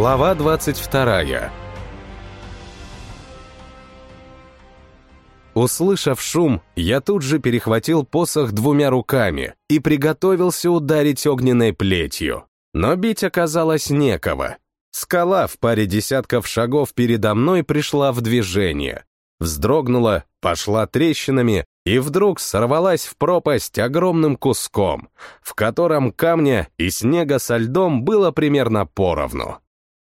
Глава 22 Услышав шум, я тут же перехватил посох двумя руками и приготовился ударить огненной плетью. Но бить оказалось некого. Скала в паре десятков шагов передо мной пришла в движение. Вздрогнула, пошла трещинами и вдруг сорвалась в пропасть огромным куском, в котором камня и снега со льдом было примерно поровну.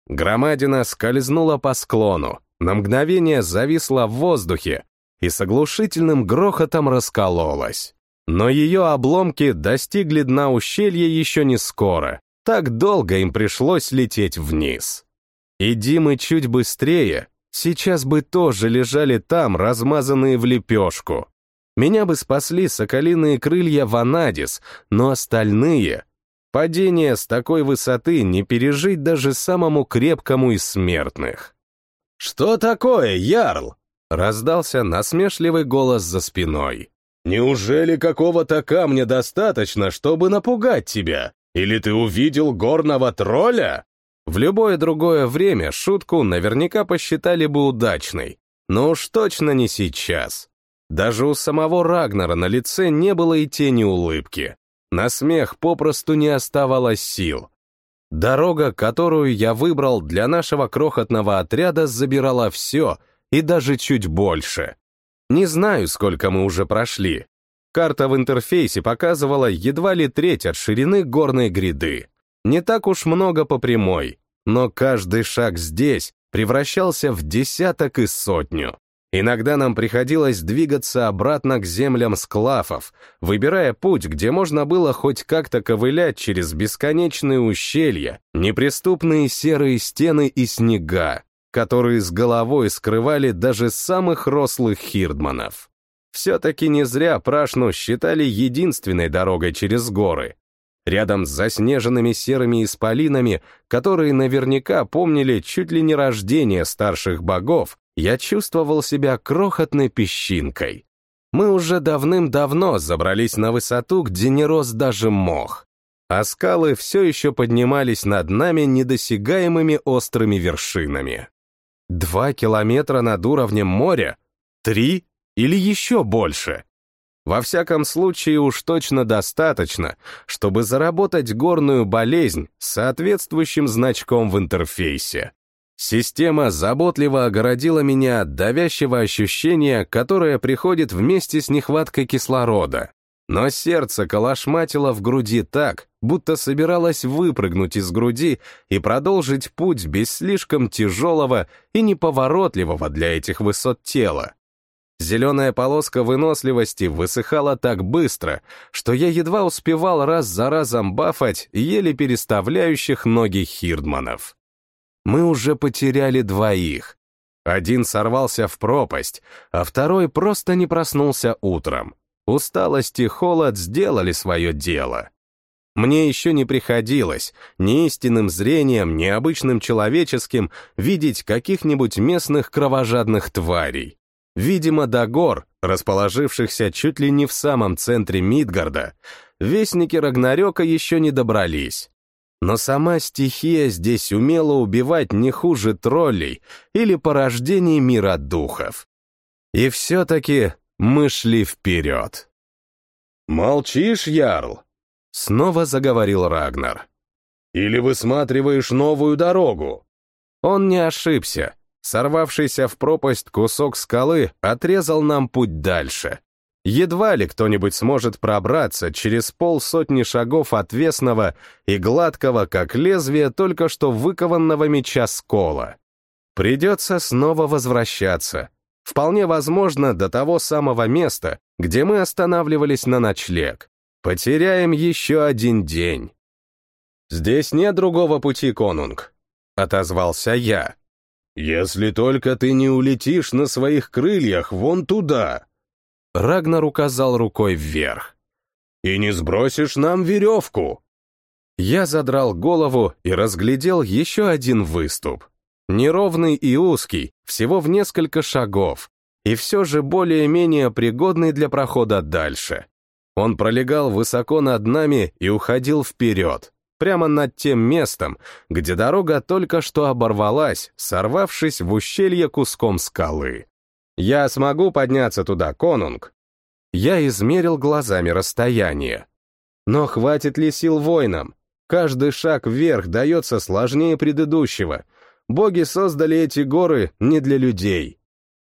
Громадина скользнула по склону, на мгновение зависла в воздухе и с оглушительным грохотом раскололась. Но ее обломки достигли дна ущелья еще не скоро, так долго им пришлось лететь вниз. Иди мы чуть быстрее, сейчас бы тоже лежали там, размазанные в лепешку. Меня бы спасли соколиные крылья Ванадис, но остальные... Падение с такой высоты не пережить даже самому крепкому из смертных. «Что такое, Ярл?» — раздался насмешливый голос за спиной. «Неужели какого-то камня достаточно, чтобы напугать тебя? Или ты увидел горного тролля?» В любое другое время шутку наверняка посчитали бы удачной, но уж точно не сейчас. Даже у самого Рагнара на лице не было и тени улыбки. На смех попросту не оставалось сил. Дорога, которую я выбрал для нашего крохотного отряда, забирала все и даже чуть больше. Не знаю, сколько мы уже прошли, Карта в интерфейсе показывала едва ли треть от ширины горной гряды. Не так уж много по прямой, но каждый шаг здесь превращался в десяток и сотню. Иногда нам приходилось двигаться обратно к землям склафов, выбирая путь, где можно было хоть как-то ковылять через бесконечные ущелья, неприступные серые стены и снега, которые с головой скрывали даже самых рослых хирдманов. Все-таки не зря Прашну считали единственной дорогой через горы. Рядом с заснеженными серыми исполинами, которые наверняка помнили чуть ли не рождение старших богов, я чувствовал себя крохотной песчинкой. Мы уже давным-давно забрались на высоту, где не рос даже мох, а скалы все еще поднимались над нами недосягаемыми острыми вершинами. Два километра над уровнем моря? Три? Или еще больше. Во всяком случае, уж точно достаточно, чтобы заработать горную болезнь с соответствующим значком в интерфейсе. Система заботливо огородила меня от давящего ощущения, которое приходит вместе с нехваткой кислорода. Но сердце колошматило в груди так, будто собиралось выпрыгнуть из груди и продолжить путь без слишком тяжелого и неповоротливого для этих высот тела. Зеленая полоска выносливости высыхала так быстро, что я едва успевал раз за разом бафать еле переставляющих ноги хирдманов. Мы уже потеряли двоих. Один сорвался в пропасть, а второй просто не проснулся утром. Усталость и холод сделали свое дело. Мне еще не приходилось ни истинным зрением, ни обычным человеческим видеть каких-нибудь местных кровожадных тварей. Видимо, до гор, расположившихся чуть ли не в самом центре Мидгарда, вестники Рагнарёка еще не добрались. Но сама стихия здесь умела убивать не хуже троллей или порождений мира духов. И все-таки мы шли вперед. «Молчишь, Ярл?» — снова заговорил Рагнар. «Или высматриваешь новую дорогу?» Он не ошибся. Сорвавшийся в пропасть кусок скалы отрезал нам путь дальше. Едва ли кто-нибудь сможет пробраться через полсотни шагов отвесного и гладкого, как лезвие только что выкованного меча скола. Придется снова возвращаться. Вполне возможно, до того самого места, где мы останавливались на ночлег. Потеряем еще один день. «Здесь нет другого пути, конунг», — отозвался я. «Если только ты не улетишь на своих крыльях вон туда!» Рагнар указал рукой вверх. «И не сбросишь нам веревку!» Я задрал голову и разглядел еще один выступ. Неровный и узкий, всего в несколько шагов, и все же более-менее пригодный для прохода дальше. Он пролегал высоко над нами и уходил вперед, прямо над тем местом, где дорога только что оборвалась, сорвавшись в ущелье куском скалы. «Я смогу подняться туда, конунг?» Я измерил глазами расстояние. Но хватит ли сил воинам? Каждый шаг вверх дается сложнее предыдущего. Боги создали эти горы не для людей.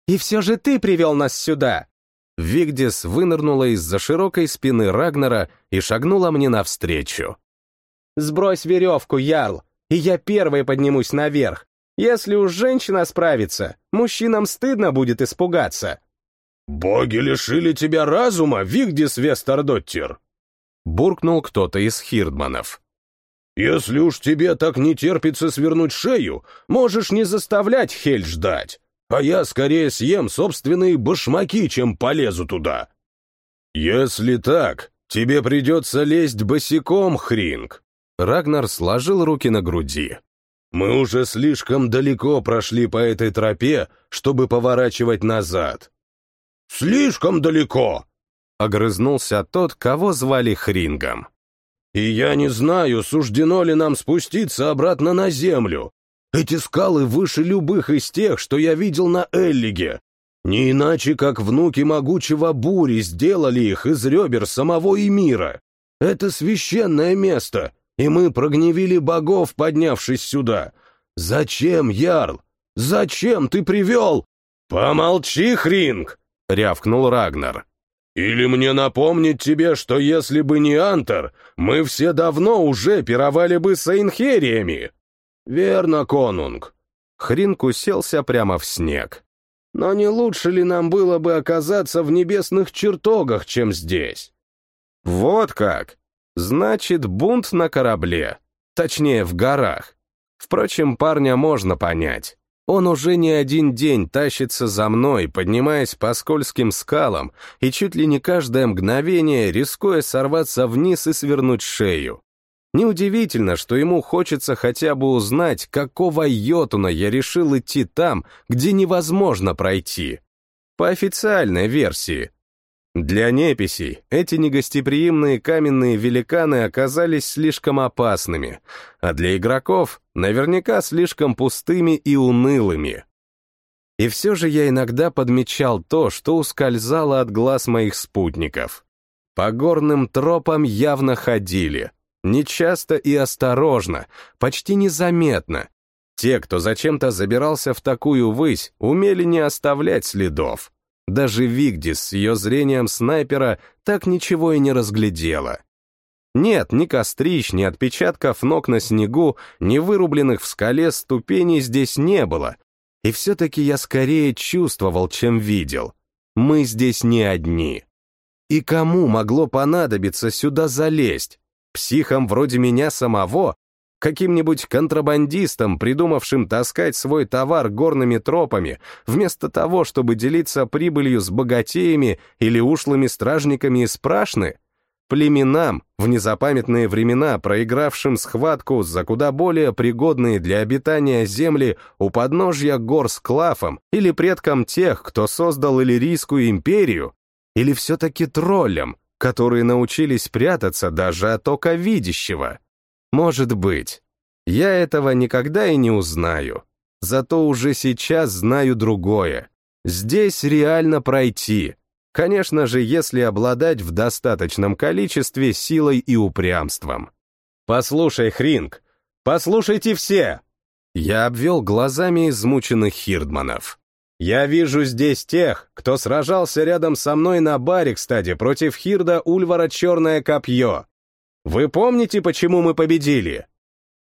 «И все же ты привел нас сюда!» Вигдис вынырнула из-за широкой спины Рагнера и шагнула мне навстречу. «Сбрось веревку, Ярл, и я первой поднимусь наверх. Если уж женщина справится, мужчинам стыдно будет испугаться». «Боги лишили тебя разума, Вигдис Вестердоттер!» Буркнул кто-то из хирдманов. «Если уж тебе так не терпится свернуть шею, можешь не заставлять Хель ждать а я скорее съем собственные башмаки, чем полезу туда. Если так, тебе придется лезть босиком, Хринг. Рагнар сложил руки на груди. Мы уже слишком далеко прошли по этой тропе, чтобы поворачивать назад. Слишком далеко! Огрызнулся тот, кого звали Хрингом. И я не знаю, суждено ли нам спуститься обратно на землю, эти скалы выше любых из тех, что я видел на Эллиге. Не иначе, как внуки могучего бури сделали их из ребер самого Эмира. Это священное место, и мы прогневили богов, поднявшись сюда. Зачем, Ярл? Зачем ты привел? Помолчи, Хринг! — рявкнул Рагнар. «Или мне напомнить тебе, что если бы не Антер, мы все давно уже пировали бы с Эйнхериями?» «Верно, конунг». Хринк уселся прямо в снег. «Но не лучше ли нам было бы оказаться в небесных чертогах, чем здесь?» «Вот как! Значит, бунт на корабле. Точнее, в горах. Впрочем, парня можно понять. Он уже не один день тащится за мной, поднимаясь по скользким скалам, и чуть ли не каждое мгновение рискуя сорваться вниз и свернуть шею. Неудивительно, что ему хочется хотя бы узнать, какого йотуна я решил идти там, где невозможно пройти. По официальной версии. Для неписей эти негостеприимные каменные великаны оказались слишком опасными, а для игроков наверняка слишком пустыми и унылыми. И все же я иногда подмечал то, что ускользало от глаз моих спутников. По горным тропам явно ходили — Нечасто и осторожно, почти незаметно. Те, кто зачем-то забирался в такую высь, умели не оставлять следов. Даже Вигдис с ее зрением снайпера так ничего и не разглядела. Нет, ни кострищ, ни отпечатков ног на снегу, ни вырубленных в скале ступеней здесь не было. И все-таки я скорее чувствовал, чем видел. Мы здесь не одни. И кому могло понадобиться сюда залезть? Психом вроде меня самого, каким-нибудь контрабандистом, придумавшим таскать свой товар горными тропами, вместо того, чтобы делиться прибылью с богатеями или ушлыми стражниками из Прашны, племенам, в незапамятные времена проигравшим схватку за куда более пригодные для обитания земли у подножья гор с Клафом или предкам тех, кто создал Иллирийскую империю, или все-таки троллям, которые научились прятаться даже от ока видящего. Может быть. Я этого никогда и не узнаю. Зато уже сейчас знаю другое. Здесь реально пройти. Конечно же, если обладать в достаточном количестве силой и упрямством. «Послушай, Хринг, послушайте все!» Я обвел глазами измученных хирдманов. Я вижу здесь тех, кто сражался рядом со мной на баре, кстати, против Хирда Ульвара Черное Копье. Вы помните, почему мы победили?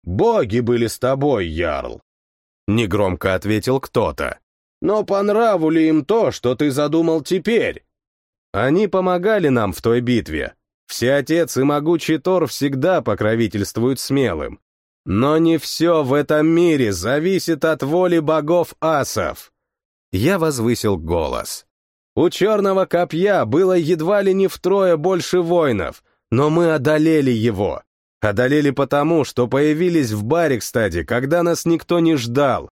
Боги были с тобой, Ярл. Негромко ответил кто-то. Но по ли им то, что ты задумал теперь? Они помогали нам в той битве. Всеотец и могучий Тор всегда покровительствуют смелым. Но не все в этом мире зависит от воли богов асов. Я возвысил голос. У черного копья было едва ли не втрое больше воинов, но мы одолели его. Одолели потому, что появились в Барикстаде, когда нас никто не ждал.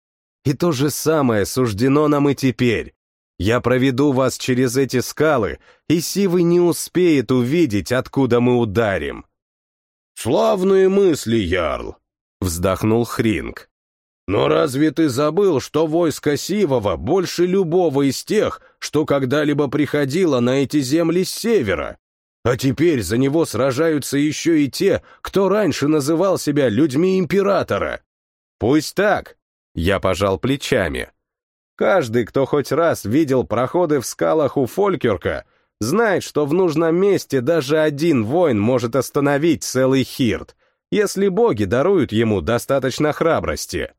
И то же самое суждено нам и теперь. Я проведу вас через эти скалы, и Сивый не успеет увидеть, откуда мы ударим. «Славные мысли, Ярл!» — вздохнул Хринг. «Но разве ты забыл, что войско Сивова больше любого из тех, что когда-либо приходило на эти земли с севера? А теперь за него сражаются еще и те, кто раньше называл себя людьми императора. Пусть так, я пожал плечами. Каждый, кто хоть раз видел проходы в скалах у Фолькерка, знает, что в нужном месте даже один воин может остановить целый хирт, если боги даруют ему достаточно храбрости.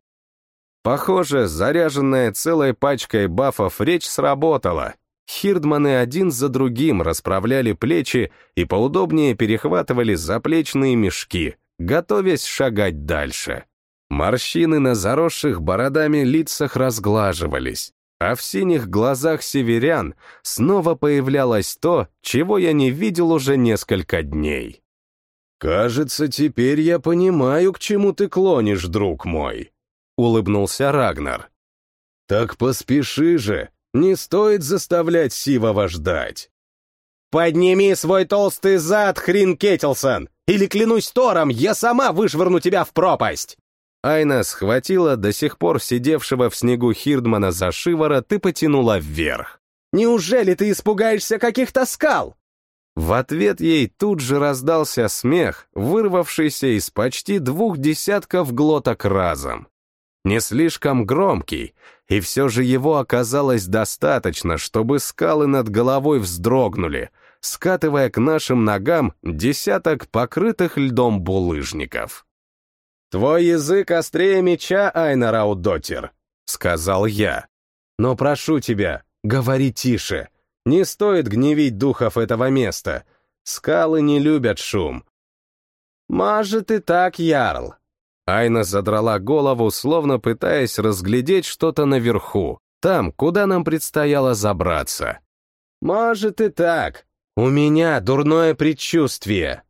Похоже, заряженная целой пачкой бафов речь сработала, Хирдманы один за другим расправляли плечи и поудобнее перехватывали заплечные мешки, готовясь шагать дальше. Морщины на заросших бородами лицах разглаживались, а в синих глазах северян снова появлялось то, чего я не видел уже несколько дней. «Кажется, теперь я понимаю, к чему ты клонишь, друг мой», — улыбнулся Рагнар. «Так поспеши же, не стоит заставлять Сивова ждать. «Подними свой толстый зад, Хрин Кетелсон, или, клянусь Тором, я сама вышвырну тебя в пропасть!» Айна схватила до сих пор сидевшего в снегу Хирдмана за шиворот и потянула вверх. «Неужели ты испугаешься каких-то скал?» В ответ ей тут же раздался смех, вырвавшийся из почти двух десятков глоток разом не слишком громкий, и все же его оказалось достаточно, чтобы скалы над головой вздрогнули, скатывая к нашим ногам десяток покрытых льдом булыжников. «Твой язык острее меча, Айна Раудотер», — сказал я. «Но прошу тебя, говори тише. Не стоит гневить духов этого места. Скалы не любят шум». «Может и так, Ярл», Айна задрала голову, словно пытаясь разглядеть что-то наверху, там, куда нам предстояло забраться. «Может и так. У меня дурное предчувствие».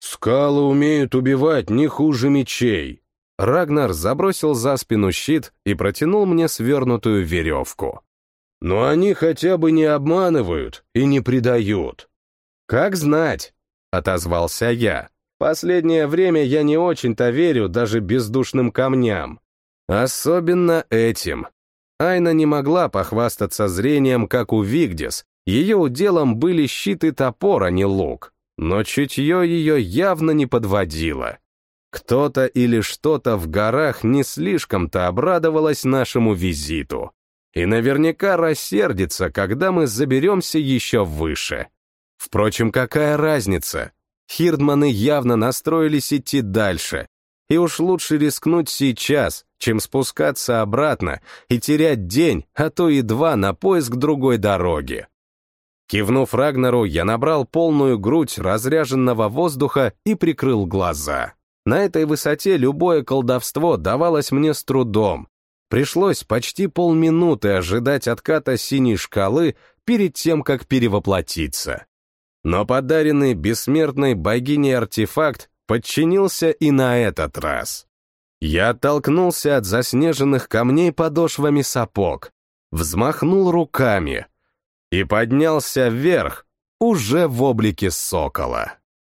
«Скалы умеют убивать не хуже мечей». Рагнар забросил за спину щит и протянул мне свернутую веревку. «Но они хотя бы не обманывают и не предают». «Как знать», — отозвался я. Последнее время я не очень-то верю даже бездушным камням. Особенно этим. Айна не могла похвастаться зрением, как у Вигдис. Ее уделом были щит и топор, а не лук. Но чутье ее явно не подводило. Кто-то или что-то в горах не слишком-то обрадовалось нашему визиту. И наверняка рассердится, когда мы заберемся еще выше. Впрочем, какая разница? Хирдманы явно настроились идти дальше, и уж лучше рискнуть сейчас, чем спускаться обратно и терять день, а то и два на поиск другой дороги. Кивнув Рагнару, я набрал полную грудь разряженного воздуха и прикрыл глаза. На этой высоте любое колдовство давалось мне с трудом. Пришлось почти полминуты ожидать отката синей шкалы перед тем, как перевоплотиться. Но подаренный бессмертной богиней артефакт подчинился и на этот раз. Я оттолкнулся от заснеженных камней подошвами сапог, взмахнул руками и поднялся вверх, уже в облике сокола.